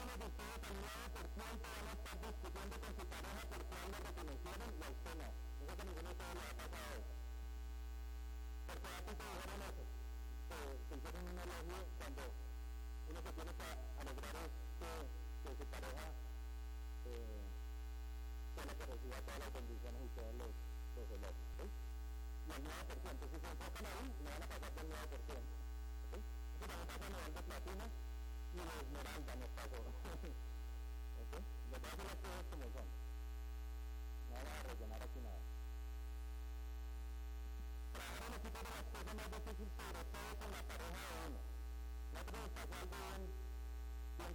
Algunos de al 9% van discutiendo con su pareja por cuál lo reconocieron y a usted no. Yo sé que ninguno de ustedes le ha pasado eso. Porque a ti te dijeron eso. Te, te hicieron un elogio cuando uno se tiene que alegrar que, que su pareja eh, que reciba todas las bendiciones y todos los, los elogios. Y al 9%, si se enfocan ahí, no van a pasar del 9%. ¿sí? También pasa a nivel de platino y esmeralda nos pasó. ¿Ok? Les voy a decir las cosas como son. No van a rellenar aquí nada. Trabajar en equipo de las cosas más difíciles, sobre todo con la pareja de uno. Nosotros nos pasó algo bien, bien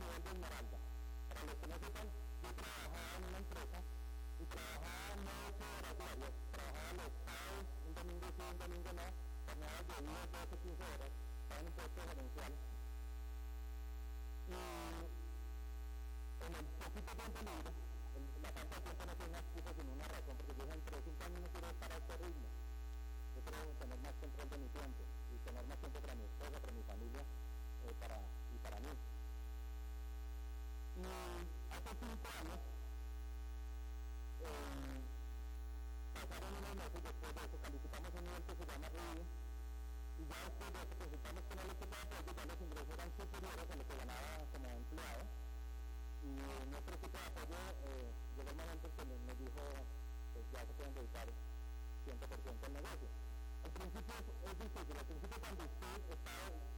nivel de esmeralda. Para los que no sepan, yo trabajaba en una empresa y trabajaba no ocho horas diarias, trabajaba los sábados, un domingo sí, un domingo no, de 10, 12, 15 horas, la falta de tiempo no tiene una excusa sino una razón, porque yo entre 5 años no quiero estar a este ritmo. Yo quiero tener más control de mi tiempo y tener más tiempo para mi esposa, para mi familia eh, y para mí. Y hace 5 años eh, pasaron unos meses después de eso, calificamos un nivel que se llama review y ya después de eso con el equipo de apoyo, ya los ingresos eran superiores a lo que ganaba como empleado. Y nuestro equipo de apoyo eh, llegó el momento en que nos dijo, pues ya se pueden dedicar 100% al negocio. Al principio es, es, difícil, al principio cuando usted está,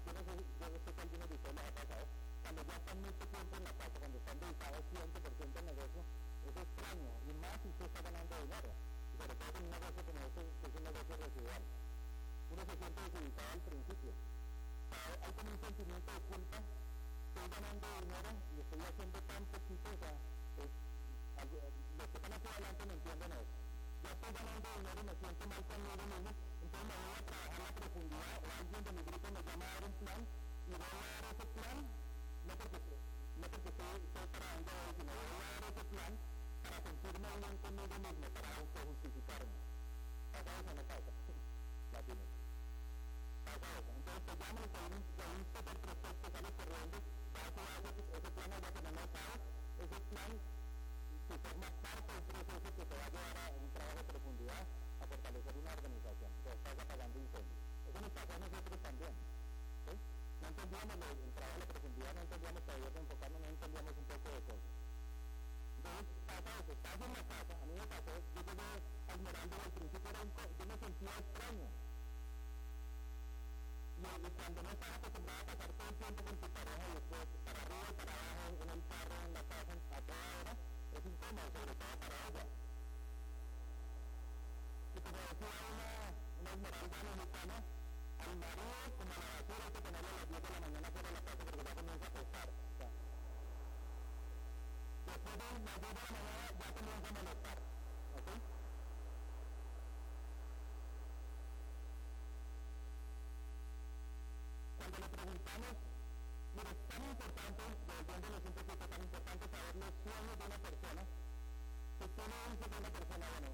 yo no sé, yo no sé si a algunos de ustedes les ha pasado, cuando ya están mucho tiempo en la casa, cuando están dedicados 100% al negocio, es extraño, y más si usted está ganando dinero, y sobre todo en un negocio como este, que es un negocio residual uno se siente desubicado al principio. hay como un sentimiento de culpa, estoy ganando dinero y estoy haciendo tan poquito, los que están aquí adelante me entienden eso. Ya estoy ganando dinero y me siento mal conmigo mismo, entonces me voy a trabajar a profundidad o alguien de mi grupo me llama a dar un plan y voy a dar ese plan, no porque, no porque estoy, estoy trabajando hoy, sino voy a dar ese plan para sentirme bien conmigo mismo, para autojustificarme. ¿Pasa eso no que te va a llevar un trabajo de profundidad, a fortalecer una organización. Apagando incendios. Cuando preguntamos, mira, es tan importante, saber los sueños de una persona, que tú le dices a una persona, bueno,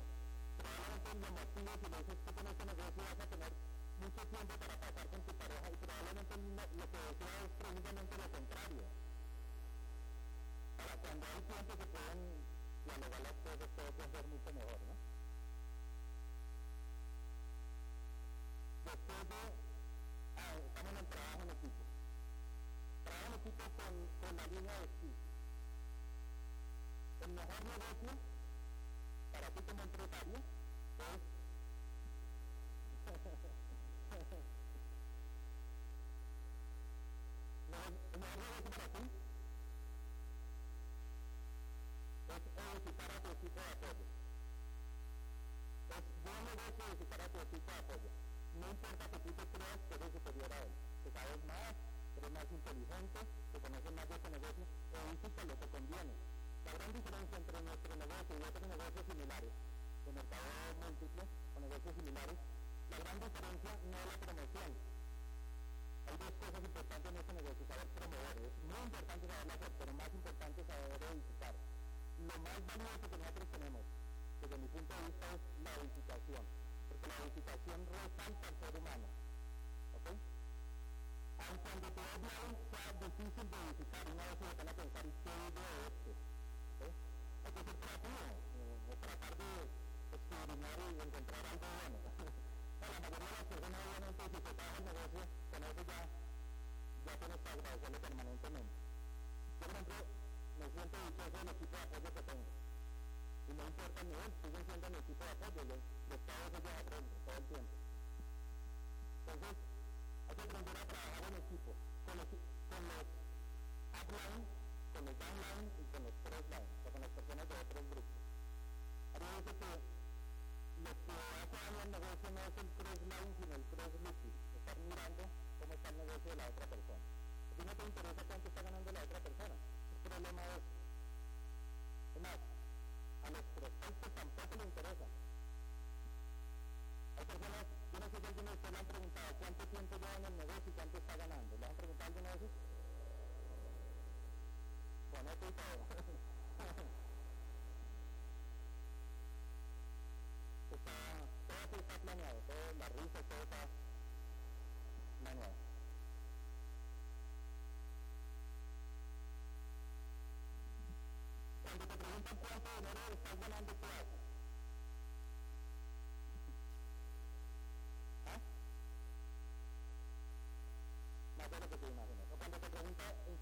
probablemente lo motivos y le dices que con este negocio vas a tener mucho tiempo para pasar con tu pareja y probablemente lo que desea es precisamente lo contrario. A lograr las cosas todo ser mucho mejor, ¿no? Edificar a tu equipo de apoyo. No importa que tú te creas que eres superior a él, que sabes más, que eres más inteligente, que conoces más de este negocio, edifícalo, te conviene. La gran diferencia entre nuestro negocio y otros negocios similares, de mercado múltiple o negocios similares, la gran diferencia no es la promoción. Hay dos cosas importantes en este negocio, saber promover. Es muy importante saberlo hacer, pero más importante saber edificar lo más valioso que nosotros tenemos, desde mi punto de vista, es la edificación, porque la edificación resalta al ser humano. ¿Ok? Aun cuando hablan sea difícil de edificar, una vez se van a pensar, ¿y qué digo de este? ¿Ok? Hay que ser creativo, eh, tratar de escudriñar y encontrar algo bueno. la mayoría de las personas, obviamente, si se trabaja el negocio, con eso ya, ya tienes que agradecerle permanentemente. Yo, por ejemplo, me siento dichoso del equipo de apoyo que tengo. Y no importa el nivel, siguen siendo mi equipo de apoyo, los, los todos ellos aprendo todo el tiempo. Entonces, hay que aprender a trabajar en equipo, con los, con los upline, con los downline y con los crossline, o con las personas de otros grupos. Ahora dice que lo que hace daño al negocio no es el crossline, sino el cross-looking, estar mirando cómo está el negocio de la otra persona. A ti no te interesa cuánto está ganando la otra persona, problema es. Es más, a los prospectos tampoco les interesa. Personas, yo no sé si alguien de ustedes le han preguntado cuánto tiempo lleva en el negocio y cuánto está ganando. ¿Le han preguntado alguna vez? Bueno, esto y todo. está, todo está planeado, todo, la risa, todo está planeado. cuando te preguntan cuánto dinero estás ganando, ¿qué haces? ¿Ah? Más de lo que te imaginas. O cuando te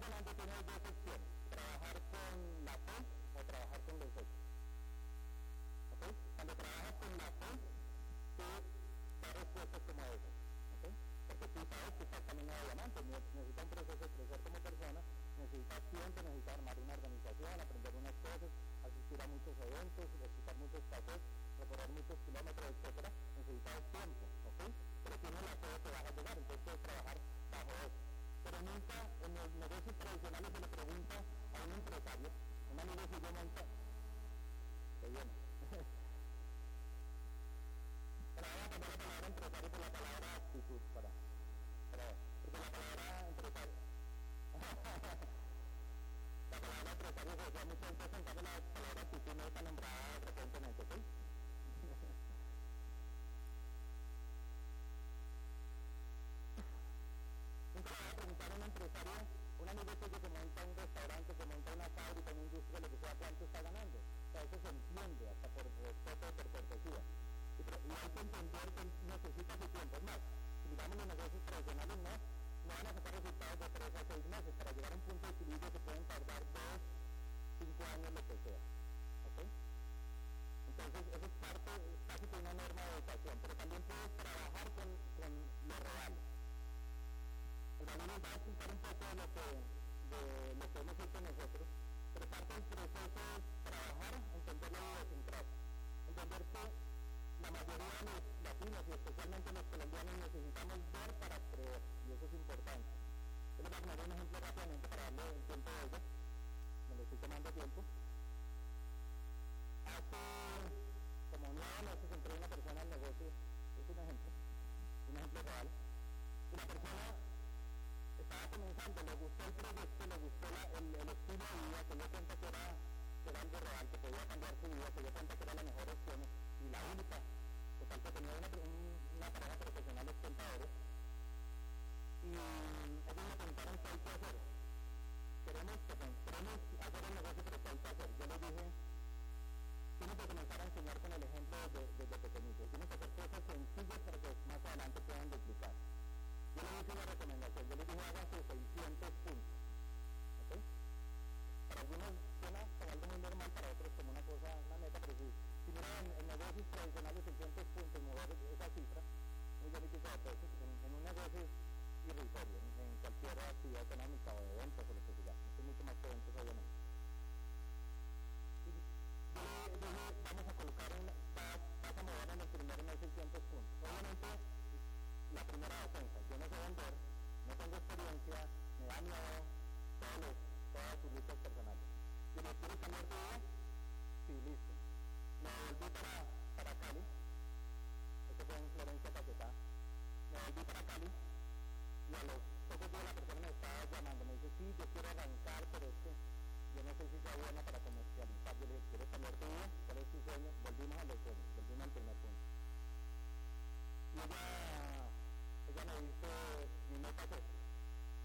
dos opciones, trabajar con la fe o trabajar con los. Cuando trabajas con la fe, tú das respuestas como esas. ¿Ok? Porque tú sabes que estás camino de diamante, necesitas un proceso de crecer como persona, necesitas tiempo, necesitas armar una organización, aprender unas cosas, asistir a muchos eventos, escuchar muchos pasos, recorrer muchos kilómetros, etcétera, necesitas tiempo, ¿ok? Pero tienes la fe que vas a llegar, entonces trabajar bajo eso. Pero nunca en los negocios tradicionales se le pregunta a un empresario, un amigo suyo monta, que viene. Pero vamos a la palabra empresario por la palabra actitud, para, para, porque la palabra empresario la palabra empresario se usa mucho en cambio la palabra actitud no está nombrada frecuentemente, ¿sí? Nunca le voy a preguntar a un empresario, un amigo tuyo que monta un restaurante, que monta una fábrica, una industria, lo que sea, cuánto está ganando. O sea, eso se entiende hasta por respeto, por cortesía. Y, y hay que entender que necesita su tiempo. Es más, si miramos los negocios tradicionales, no, no van a sacar resultados de 3 a 6 meses. Para llegar a un punto de equilibrio se pueden tardar 2, 5 años, lo que sea. Entonces, eso es parte, casi que una norma de educación, pero también puedes trabajar con, con lo real. Nos va a explicar un poco de lo que, de lo que hemos hecho nosotros, pero parte del proceso es trabajar, entender la idiosincrasia, entender que la mayoría de los latinos y especialmente los colombianos necesitamos ver para creer y eso es importante. Yo les voy a poner un ejemplo rápidamente para darle el tiempo de ellos. Me lo estoy tomando tiempo. Hace entró una persona al negocio, es un ejemplo, un ejemplo real, la persona estaba comenzando, le gustó el proyecto, le gustó el, el, estilo de vida, se dio cuenta que era, que era algo real, que podía cambiar su vida, se dio cuenta que era la mejor opción y la única, total que tenía una, una pareja profesional de contadores y ellos me preguntaron qué hay que hacer. Queremos, queremos hacer el negocio, pero ¿qué hay que hacer? Yo les dije, tienes que comenzar a enseñar con el ejemplo desde, desde pequeñito. Tienes que hacer cosas sencillas para que más adelante puedan duplicar. Yo les hice una recomendación, yo les dije hagan sus 600 puntos. Para algunos suena como algo muy normal, para otros como una cosa, una meta, pero si, si miran en, en negocios tradicionales 600 puntos, mover esa cifra, muy beneficio de pesos, en, en un negocio irrisorio, en, en cualquier actividad económica o de ventas o lo que sea. Es mucho más que ventas, obviamente. Le vamos a colocar una, vas, vas a mover en el primer mes 600 puntos. Obviamente, la primera defensa, yo no sé vender, no tengo experiencia, me da miedo, todos todas sus listas personales. Y me quiero cambiar de vida, sí, listo. Me volví para, para Cali, esto fue en Florencia Paquetá, me volví para Cali y a los pocos días la persona me estaba llamando, me dice, sí, yo quiero arrancar, pero es que yo no sé si sea buena para comercializar. Yo le dije, ¿quieres cambiar tu vida? ¿Cuál sueño? Volvimos a los sueños, volvimos al primer punto. Y ella, ella me dice, es esto.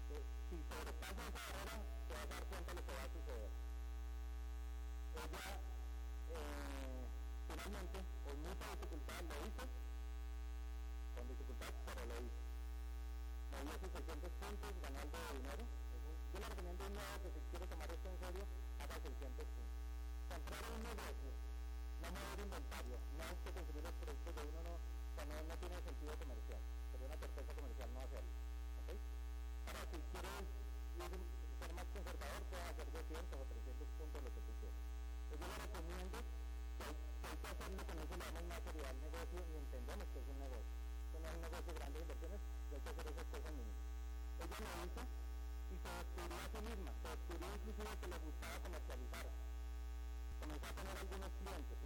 Que si sobrepasas esa hora, te vas a dar cuenta de lo que va a suceder. Ella, eh, finalmente, con mucha dificultad, lo hizo. Con dificultad, pero lo hizo. Me dio sus 600 puntos, de dinero. Yo le recomiendo un nuevo que si quiere tomar esto en serio, haga 600 puntos. Comprar un negocio, no mover inventario, no es que consumir los productos de uno no, no, no tiene sentido comercial, sería una torpeza comercial no hacerlo. ¿okay? Ahora, si quieres ser más conservador, puedes hacer 200 o 300 puntos, lo que tú quieras. Pues yo le recomiendo que hay, que que hacerlo con eso le damos más seriedad al negocio y entendemos que es un negocio. Esto no es un negocio de grandes inversiones, y hay que hacer esas cosas mínimas. Ella lo hizo y se descubrió a sí misma, se descubrió inclusive que le gustaba comercializar. Comenzó a tener algunos clientes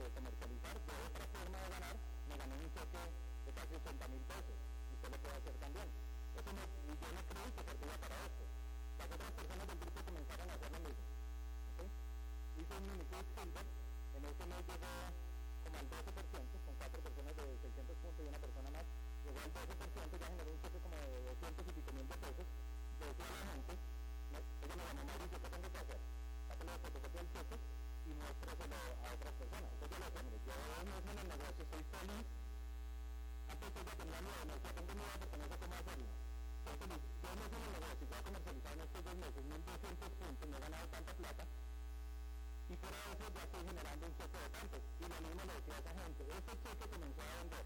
de, comercializar, de otra forma de ganar, me gané un cheque de casi 80 mil pesos. Y usted lo puede hacer también. Eso no, yo no que servía para esto. Las otras personas del grupo comenzaron a hacer lo mismo. ¿okay? Hice un mini silver, en ese mes llegó como al 12%, con cuatro personas de 600 puntos y una persona más, llegó al 12%, ya generó un cheque como de 200 y pico mil de pesos. Le decía a la gente, ella me llamó, Mauricio, ¿qué tengo que hacer? Sáquenle la y muéstraselo a otras personas. Entonces yo decía, mire, yo mes en el negocio, estoy feliz antes ella tenía miedo, me decía, tengo miedo porque no sé cómo hacerlo. Entonces, yo no sé el negocio, voy a comercializar en estos dos meses 1.200 puntos, me he ganado tanta plata, y de eso ya estoy generando un cheque de tanto. Y lo mismo le decía a esa gente, ese cheque comenzó a vender.